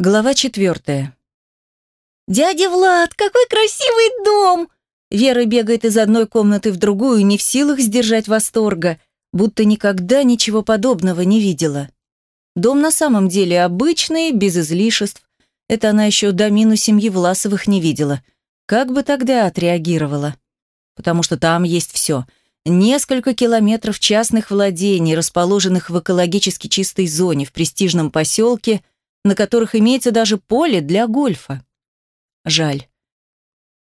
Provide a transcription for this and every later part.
Глава четвертая. «Дядя Влад, какой красивый дом!» Вера бегает из одной комнаты в другую, не в силах сдержать восторга, будто никогда ничего подобного не видела. Дом на самом деле обычный, без излишеств. Это она еще до мину семьи Власовых не видела. Как бы тогда отреагировала? Потому что там есть все. Несколько километров частных владений, расположенных в экологически чистой зоне, в престижном поселке – на которых имеется даже поле для гольфа. Жаль.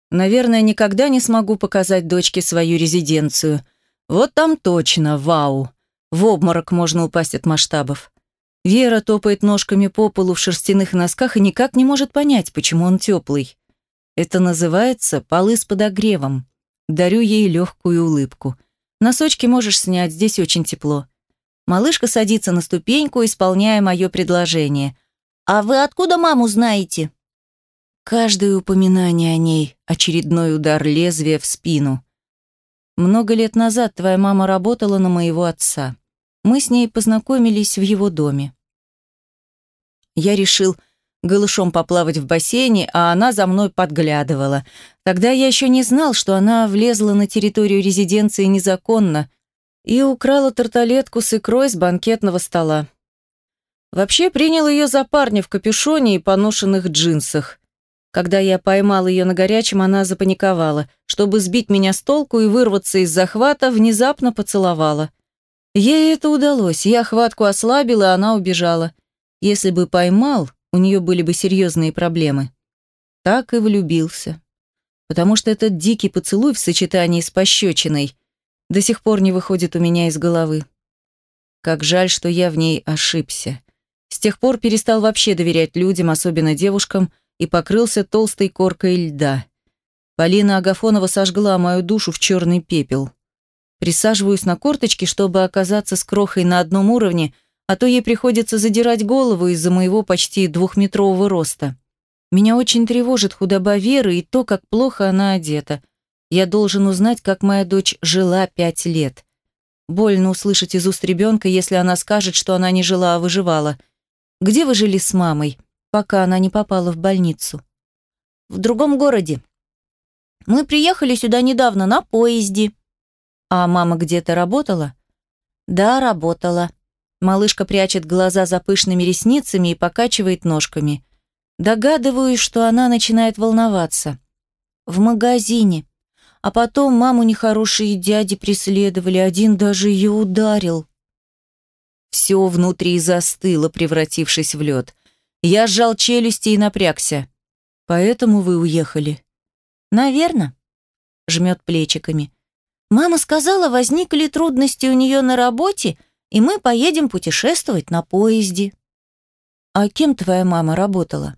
Наверное, никогда не смогу показать дочке свою резиденцию. Вот там точно, вау. В обморок можно упасть от масштабов. Вера топает ножками по полу в шерстяных носках и никак не может понять, почему он теплый. Это называется полы с подогревом. Дарю ей легкую улыбку. Носочки можешь снять, здесь очень тепло. Малышка садится на ступеньку, исполняя мое предложение. «А вы откуда маму знаете?» Каждое упоминание о ней – очередной удар лезвия в спину. Много лет назад твоя мама работала на моего отца. Мы с ней познакомились в его доме. Я решил голышом поплавать в бассейне, а она за мной подглядывала. Тогда я еще не знал, что она влезла на территорию резиденции незаконно и украла тарталетку с икрой с банкетного стола. Вообще принял ее за парня в капюшоне и поношенных джинсах. Когда я поймал ее на горячем, она запаниковала. Чтобы сбить меня с толку и вырваться из захвата, внезапно поцеловала. Ей это удалось, я хватку ослабил, и она убежала. Если бы поймал, у нее были бы серьезные проблемы. Так и влюбился. Потому что этот дикий поцелуй в сочетании с пощечиной до сих пор не выходит у меня из головы. Как жаль, что я в ней ошибся. С тех пор перестал вообще доверять людям, особенно девушкам, и покрылся толстой коркой льда. Полина Агафонова сожгла мою душу в черный пепел. Присаживаюсь на корточки, чтобы оказаться с крохой на одном уровне, а то ей приходится задирать голову из-за моего почти двухметрового роста. Меня очень тревожит худоба Веры и то, как плохо она одета. Я должен узнать, как моя дочь жила пять лет. Больно услышать из уст ребенка, если она скажет, что она не жила, а выживала – где вы жили с мамой, пока она не попала в больницу? В другом городе. Мы приехали сюда недавно на поезде. А мама где-то работала? Да, работала. Малышка прячет глаза за пышными ресницами и покачивает ножками. Догадываюсь, что она начинает волноваться. В магазине. А потом маму нехорошие дяди преследовали, один даже ее ударил. Все внутри застыло, превратившись в лед. Я сжал челюсти и напрягся. Поэтому вы уехали? Наверно. Жмет плечиками. Мама сказала, возникли трудности у нее на работе, и мы поедем путешествовать на поезде. А кем твоя мама работала?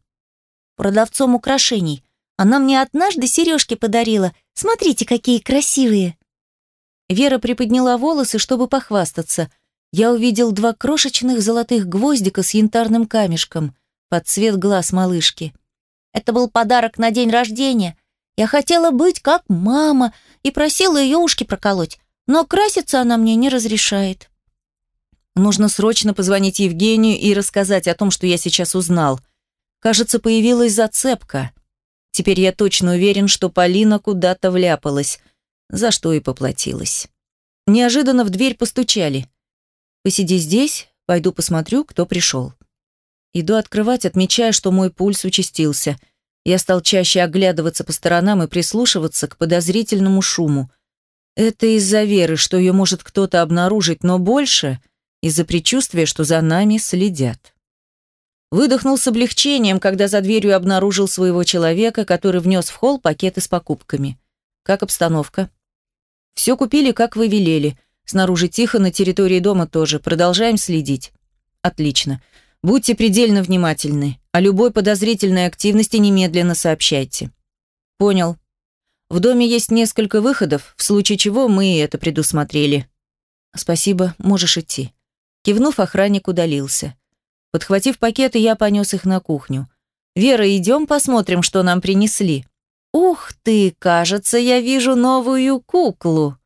Продавцом украшений. Она мне однажды сережки подарила. Смотрите, какие красивые. Вера приподняла волосы, чтобы похвастаться – я увидел два крошечных золотых гвоздика с янтарным камешком под цвет глаз малышки. Это был подарок на день рождения. Я хотела быть как мама и просила ее ушки проколоть, но краситься она мне не разрешает. Нужно срочно позвонить Евгению и рассказать о том, что я сейчас узнал. Кажется, появилась зацепка. Теперь я точно уверен, что Полина куда-то вляпалась, за что и поплатилась. Неожиданно в дверь постучали. Посиди здесь, пойду посмотрю, кто пришел. Иду открывать, отмечая, что мой пульс участился. Я стал чаще оглядываться по сторонам и прислушиваться к подозрительному шуму. Это из-за веры, что ее может кто-то обнаружить, но больше из-за предчувствия, что за нами следят. Выдохнул с облегчением, когда за дверью обнаружил своего человека, который внес в холл пакеты с покупками. Как обстановка? Все купили, как вы велели. Снаружи тихо, на территории дома тоже. Продолжаем следить. Отлично. Будьте предельно внимательны. О любой подозрительной активности немедленно сообщайте. Понял. В доме есть несколько выходов, в случае чего мы это предусмотрели. Спасибо, можешь идти. Кивнув, охранник удалился. Подхватив пакеты, я понес их на кухню. «Вера, идем посмотрим, что нам принесли». «Ух ты, кажется, я вижу новую куклу».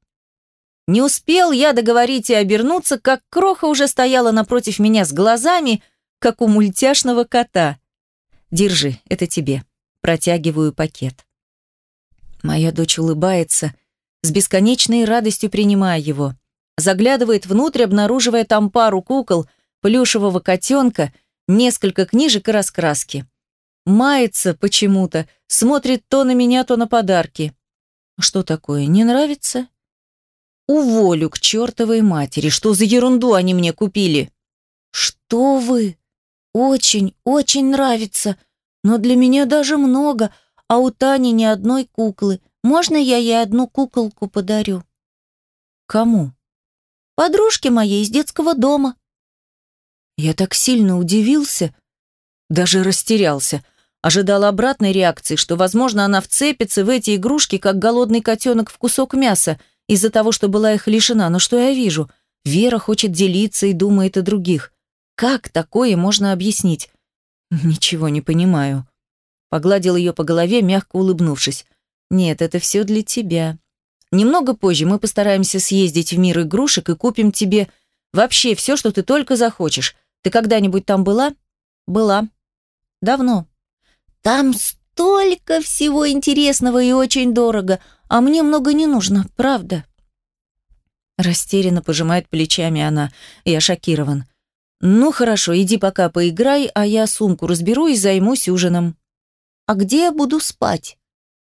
Не успел я договорить и обернуться, как кроха уже стояла напротив меня с глазами, как у мультяшного кота. Держи, это тебе. Протягиваю пакет. Моя дочь улыбается, с бесконечной радостью принимая его. Заглядывает внутрь, обнаруживая там пару кукол, плюшевого котенка, несколько книжек и раскраски. Мается почему-то, смотрит то на меня, то на подарки. Что такое, не нравится? Уволю к чертовой матери, что за ерунду они мне купили? Что вы? Очень, очень нравится, но для меня даже много, а у Тани ни одной куклы. Можно я ей одну куколку подарю? Кому? Подружке моей из детского дома. Я так сильно удивился, даже растерялся. Ожидал обратной реакции, что, возможно, она вцепится в эти игрушки, как голодный котенок в кусок мяса, из-за того, что была их лишена. Но что я вижу? Вера хочет делиться и думает о других. Как такое можно объяснить? Ничего не понимаю. Погладил ее по голове, мягко улыбнувшись. Нет, это все для тебя. Немного позже мы постараемся съездить в мир игрушек и купим тебе вообще все, что ты только захочешь. Ты когда-нибудь там была? Была. Давно. Там столько всего интересного и очень дорого, а мне много не нужно, правда. Растерянно пожимает плечами она. Я шокирован. Ну хорошо, иди пока поиграй, а я сумку разберу и займусь ужином. А где я буду спать?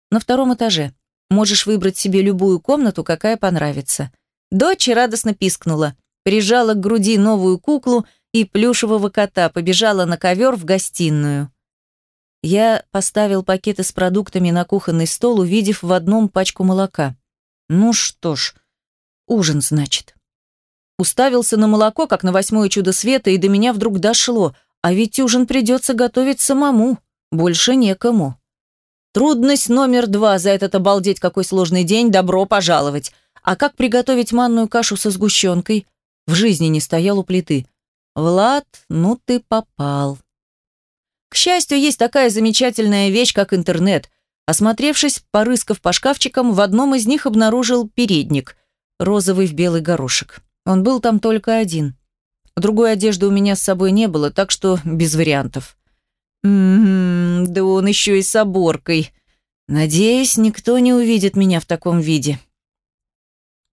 На втором этаже. Можешь выбрать себе любую комнату, какая понравится. Дочь радостно пискнула, прижала к груди новую куклу и плюшевого кота, побежала на ковер в гостиную. Я поставил пакеты с продуктами на кухонный стол, увидев в одном пачку молока. Ну что ж, ужин, значит. Уставился на молоко, как на восьмое чудо света, и до меня вдруг дошло, а ведь ужин придется готовить самому, больше некому. Трудность номер два за этот обалдеть какой сложный день, добро пожаловать. А как приготовить манную кашу со сгущенкой? В жизни не стоял у плиты. Влад, ну ты попал. К счастью, есть такая замечательная вещь, как интернет. Осмотревшись, порыскав по шкафчикам, в одном из них обнаружил передник, розовый в белый горошек. Он был там только один. Другой одежды у меня с собой не было, так что без вариантов. Ммм, да он еще и с оборкой. Надеюсь, никто не увидит меня в таком виде.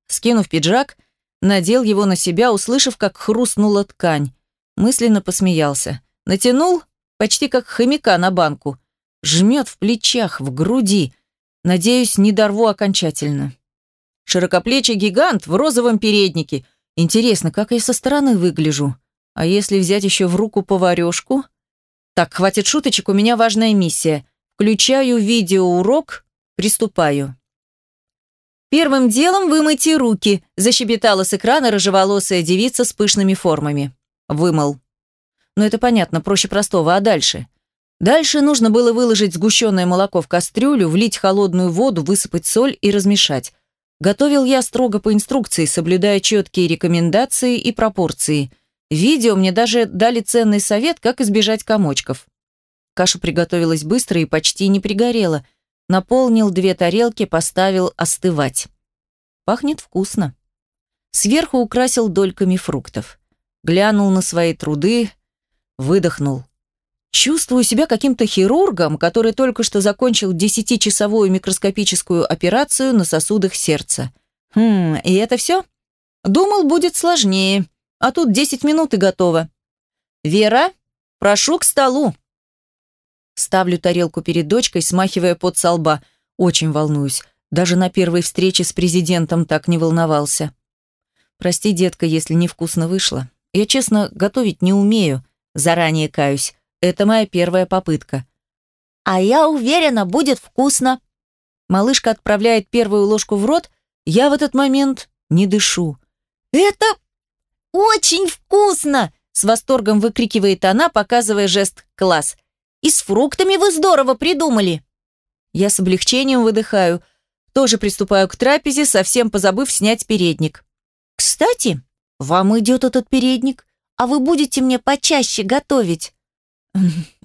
Скинув пиджак, надел его на себя, услышав, как хрустнула ткань. Мысленно посмеялся. Натянул, почти как хомяка на банку. Жмет в плечах, в груди. Надеюсь, не дорву окончательно. Широкоплечий гигант в розовом переднике, Интересно, как я со стороны выгляжу? А если взять еще в руку поварешку? Так, хватит шуточек, у меня важная миссия. Включаю видеоурок, приступаю. Первым делом вымойте руки, защебетала с экрана рыжеволосая девица с пышными формами. Вымыл. Ну это понятно, проще простого, а дальше? Дальше нужно было выложить сгущенное молоко в кастрюлю, влить холодную воду, высыпать соль и размешать. Готовил я строго по инструкции, соблюдая четкие рекомендации и пропорции. Видео мне даже дали ценный совет, как избежать комочков. Каша приготовилась быстро и почти не пригорела. Наполнил две тарелки, поставил остывать. Пахнет вкусно. Сверху украсил дольками фруктов. Глянул на свои труды, выдохнул. Чувствую себя каким-то хирургом, который только что закончил десятичасовую микроскопическую операцию на сосудах сердца. Хм, и это все? Думал, будет сложнее. А тут 10 минут и готово. Вера, прошу к столу. Ставлю тарелку перед дочкой, смахивая пот со лба. Очень волнуюсь. Даже на первой встрече с президентом так не волновался. Прости, детка, если невкусно вышло. Я, честно, готовить не умею. Заранее каюсь. Это моя первая попытка. А я уверена, будет вкусно. Малышка отправляет первую ложку в рот, я в этот момент не дышу. Это очень вкусно! С восторгом выкрикивает она, показывая жест «класс». «И с фруктами вы здорово придумали!» Я с облегчением выдыхаю. Тоже приступаю к трапезе, совсем позабыв снять передник. «Кстати, вам идет этот передник, а вы будете мне почаще готовить?»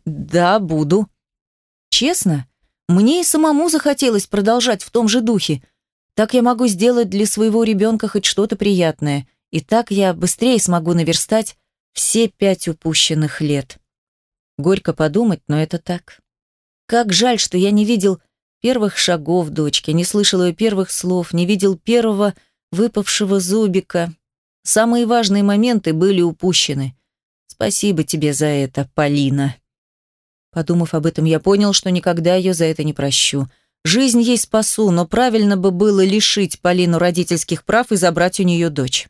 Да, буду. Честно, мне и самому захотелось продолжать в том же духе. Так я могу сделать для своего ребенка хоть что-то приятное, и так я быстрее смогу наверстать все пять упущенных лет. Горько подумать, но это так. Как жаль, что я не видел первых шагов дочки, не слышал ее первых слов, не видел первого выпавшего зубика. Самые важные моменты были упущены. Спасибо тебе за это, Полина. Подумав об этом, я понял, что никогда ее за это не прощу. Жизнь ей спасу, но правильно бы было лишить Полину родительских прав и забрать у нее дочь.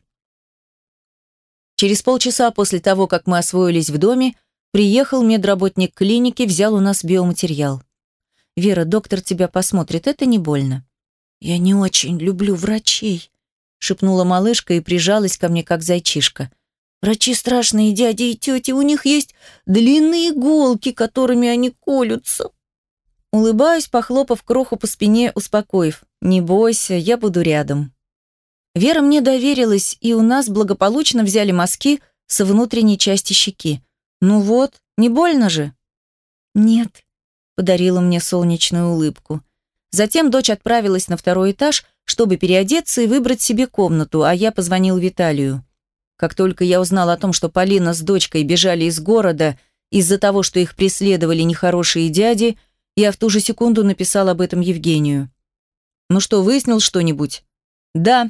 Через полчаса после того, как мы освоились в доме, приехал медработник клиники, взял у нас биоматериал. «Вера, доктор тебя посмотрит, это не больно». «Я не очень люблю врачей», — шепнула малышка и прижалась ко мне, как зайчишка. «Врачи страшные, дяди и тети, у них есть длинные иголки, которыми они колются». Улыбаюсь, похлопав кроху по спине, успокоив. «Не бойся, я буду рядом». Вера мне доверилась, и у нас благополучно взяли мазки со внутренней части щеки. «Ну вот, не больно же?» «Нет», — подарила мне солнечную улыбку. Затем дочь отправилась на второй этаж, чтобы переодеться и выбрать себе комнату, а я позвонил Виталию. Как только я узнал о том, что Полина с дочкой бежали из города из-за того, что их преследовали нехорошие дяди, я в ту же секунду написал об этом Евгению. «Ну что, выяснил что-нибудь?» «Да».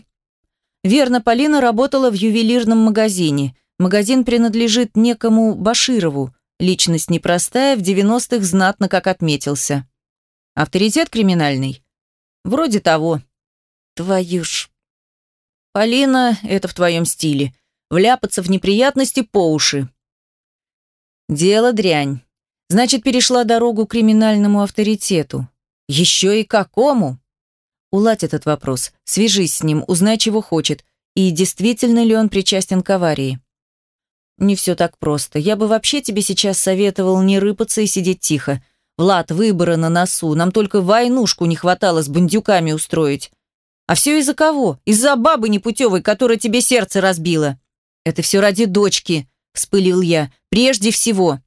Верно, Полина работала в ювелирном магазине. Магазин принадлежит некому Баширову. Личность непростая, в 90-х знатно как отметился. Авторитет криминальный? Вроде того. Твою ж. Полина, это в твоем стиле. Вляпаться в неприятности по уши. Дело дрянь. Значит, перешла дорогу криминальному авторитету. Еще и какому? Уладь этот вопрос, свяжись с ним, узнай, чего хочет, и действительно ли он причастен к аварии. Не все так просто. Я бы вообще тебе сейчас советовал не рыпаться и сидеть тихо. Влад, выбора на носу. Нам только войнушку не хватало с бандюками устроить. А все из-за кого? Из-за бабы непутевой, которая тебе сердце разбила. Это все ради дочки, вспылил я. Прежде всего.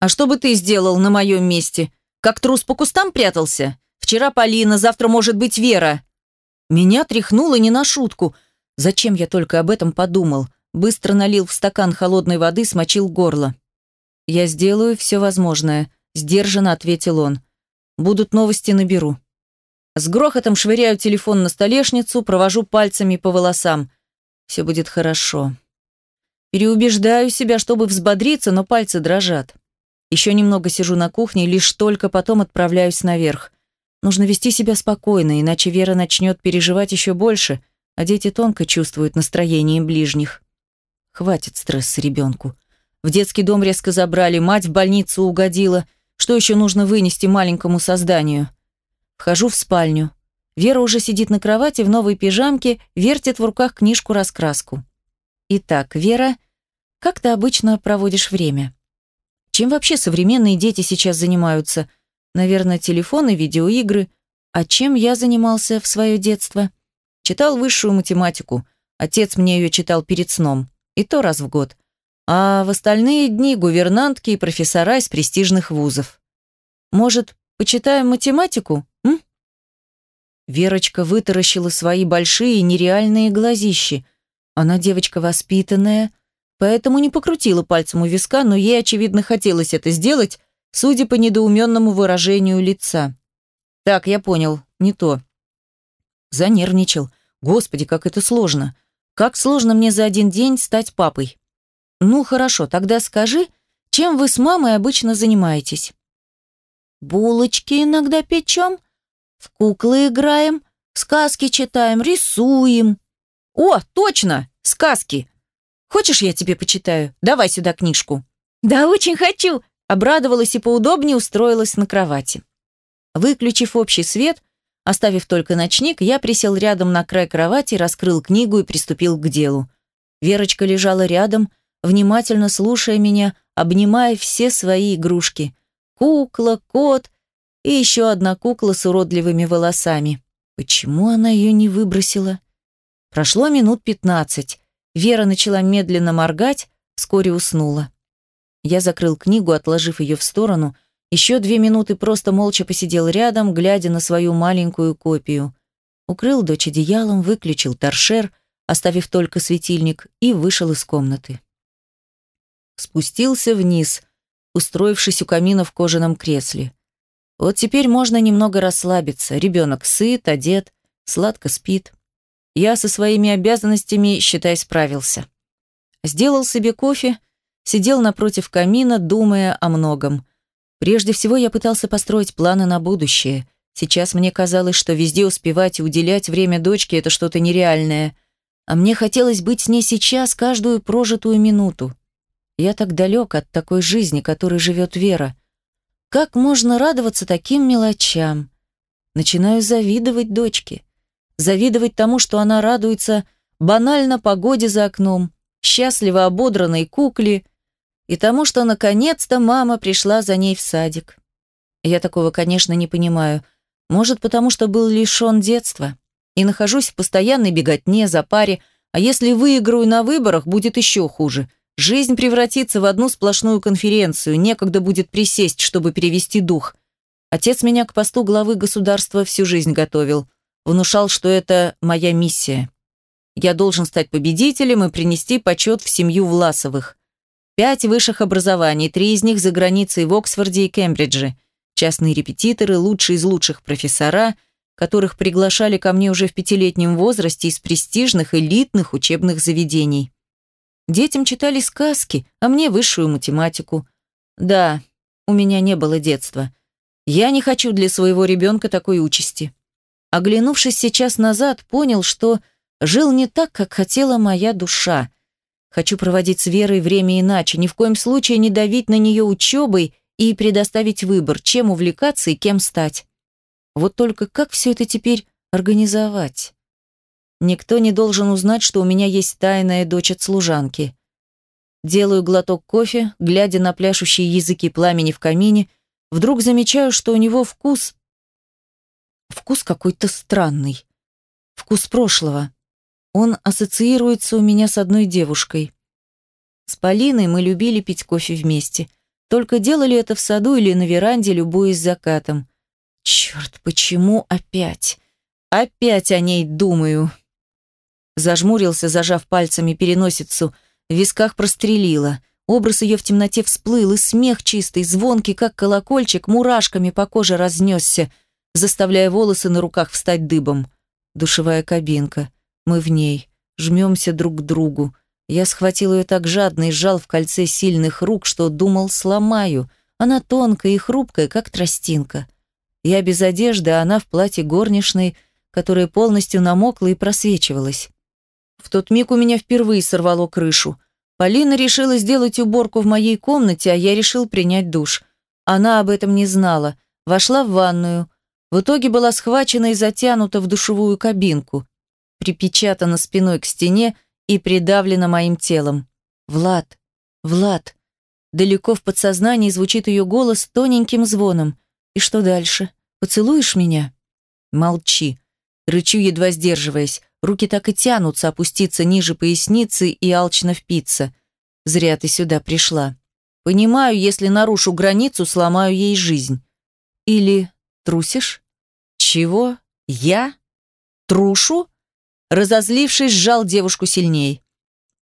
А что бы ты сделал на моем месте? Как трус по кустам прятался? Вчера Полина, завтра может быть Вера. Меня тряхнуло не на шутку. Зачем я только об этом подумал? Быстро налил в стакан холодной воды, смочил горло. «Я сделаю все возможное», – сдержанно ответил он. «Будут новости, наберу». С грохотом швыряю телефон на столешницу, провожу пальцами по волосам. Все будет хорошо. Переубеждаю себя, чтобы взбодриться, но пальцы дрожат. Еще немного сижу на кухне, лишь только потом отправляюсь наверх. Нужно вести себя спокойно, иначе Вера начнет переживать еще больше, а дети тонко чувствуют настроение ближних. Хватит стресса ребенку. В детский дом резко забрали, мать в больницу угодила. Что еще нужно вынести маленькому созданию? Вхожу в спальню. Вера уже сидит на кровати в новой пижамке, вертит в руках книжку-раскраску. Итак, Вера, как ты обычно проводишь время? Чем вообще современные дети сейчас занимаются? Наверное, телефоны, видеоигры. А чем я занимался в свое детство? Читал высшую математику. Отец мне ее читал перед сном. И то раз в год. А в остальные дни гувернантки и профессора из престижных вузов. Может, почитаем математику? Верочка вытаращила свои большие нереальные глазищи. Она девочка воспитанная, поэтому не покрутила пальцем у виска, но ей, очевидно, хотелось это сделать, судя по недоуменному выражению лица. «Так, я понял, не то». Занервничал. Господи, как это сложно. Как сложно мне за один день стать папой. Ну, хорошо, тогда скажи, чем вы с мамой обычно занимаетесь? Булочки иногда печем, в куклы играем, сказки читаем, рисуем. О, точно, сказки. Хочешь, я тебе почитаю? Давай сюда книжку». «Да, очень хочу!» Обрадовалась и поудобнее устроилась на кровати. Выключив общий свет, оставив только ночник, я присел рядом на край кровати, раскрыл книгу и приступил к делу. Верочка лежала рядом, внимательно слушая меня, обнимая все свои игрушки. Кукла, кот и еще одна кукла с уродливыми волосами. Почему она ее не выбросила? Прошло минут пятнадцать. Вера начала медленно моргать, вскоре уснула. Я закрыл книгу, отложив ее в сторону. Еще две минуты просто молча посидел рядом, глядя на свою маленькую копию. Укрыл дочь одеялом, выключил торшер, оставив только светильник, и вышел из комнаты. Спустился вниз. устроившись у камина в кожаном кресле. Вот теперь можно немного расслабиться. Ребенок сыт, одет, сладко спит. Я со своими обязанностями, считай, справился. Сделал себе кофе, сидел напротив камина, думая о многом. Прежде всего я пытался построить планы на будущее. Сейчас мне казалось, что везде успевать и уделять время дочке – это что-то нереальное. А мне хотелось быть с ней сейчас каждую прожитую минуту. Я так далек от такой жизни, которой живет Вера. Как можно радоваться таким мелочам? Начинаю завидовать дочке. Завидовать тому, что она радуется банально погоде за окном, счастливо ободранной кукле и тому, что наконец-то мама пришла за ней в садик. Я такого, конечно, не понимаю. Может, потому что был лишен детства и нахожусь в постоянной беготне за паре, а если выиграю на выборах, будет еще хуже. Жизнь превратится в одну сплошную конференцию, некогда будет присесть, чтобы перевести дух. Отец меня к посту главы государства всю жизнь готовил. Внушал, что это моя миссия. Я должен стать победителем и принести почет в семью Власовых. Пять высших образований, три из них за границей в Оксфорде и Кембридже. Частные репетиторы, лучшие из лучших профессора, которых приглашали ко мне уже в пятилетнем возрасте из престижных элитных учебных заведений. Детям читали сказки, а мне высшую математику. Да, у меня не было детства. Я не хочу для своего ребенка такой участи. Оглянувшись сейчас назад, понял, что жил не так, как хотела моя душа. Хочу проводить с Верой время иначе, ни в коем случае не давить на нее учебой и предоставить выбор, чем увлекаться и кем стать. Вот только как все это теперь организовать? Никто не должен узнать, что у меня есть тайная дочь от служанки. Делаю глоток кофе, глядя на пляшущие языки пламени в камине, вдруг замечаю, что у него вкус... Вкус какой-то странный. Вкус прошлого. Он ассоциируется у меня с одной девушкой. С Полиной мы любили пить кофе вместе. Только делали это в саду или на веранде, любуясь закатом. Черт, почему опять? Опять о ней думаю. Зажмурился, зажав пальцами переносицу, в висках прострелило. Образ ее в темноте всплыл, и смех чистый, звонкий, как колокольчик, мурашками по коже разнесся, заставляя волосы на руках встать дыбом. Душевая кабинка. Мы в ней. Жмемся друг к другу. Я схватил ее так жадно и сжал в кольце сильных рук, что думал, сломаю. Она тонкая и хрупкая, как тростинка. Я без одежды, а она в платье горничной, которое полностью намокло и просвечивалось. В тот миг у меня впервые сорвало крышу. Полина решила сделать уборку в моей комнате, а я решил принять душ. Она об этом не знала. Вошла в ванную. В итоге была схвачена и затянута в душевую кабинку, припечатана спиной к стене и придавлена моим телом. «Влад! Влад!» Далеко в подсознании звучит ее голос тоненьким звоном. «И что дальше? Поцелуешь меня?» «Молчи!» Рычу, едва сдерживаясь. Руки так и тянутся опуститься ниже поясницы и алчно впиться. Зря ты сюда пришла. Понимаю, если нарушу границу, сломаю ей жизнь. Или трусишь? Чего? Я? Трушу? Разозлившись, сжал девушку сильней.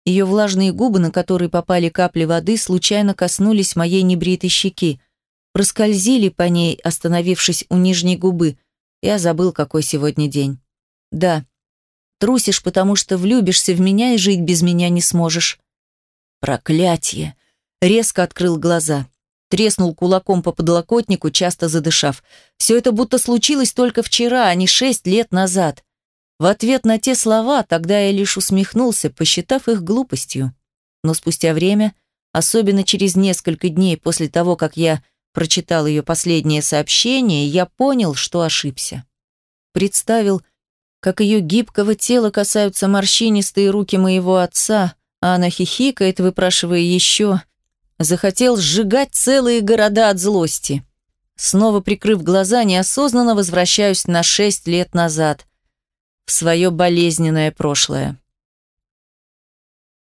Ее влажные губы, на которые попали капли воды, случайно коснулись моей небритой щеки. Проскользили по ней, остановившись у нижней губы. Я забыл, какой сегодня день. Да, Трусишь, потому что влюбишься в меня и жить без меня не сможешь. Проклятие! Резко открыл глаза. Треснул кулаком по подлокотнику, часто задышав. Все это будто случилось только вчера, а не шесть лет назад. В ответ на те слова тогда я лишь усмехнулся, посчитав их глупостью. Но спустя время, особенно через несколько дней после того, как я прочитал ее последнее сообщение, я понял, что ошибся. Представил, как ее гибкого тела касаются морщинистые руки моего отца, а она хихикает, выпрашивая еще. Захотел сжигать целые города от злости. Снова прикрыв глаза, неосознанно возвращаюсь на шесть лет назад, в свое болезненное прошлое.